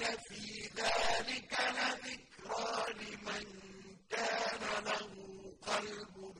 إِنَّ فِي ذَٰلِكَ لَذِكْرَىٰ لِمَن كَانَ لَهُ قَلْبٌ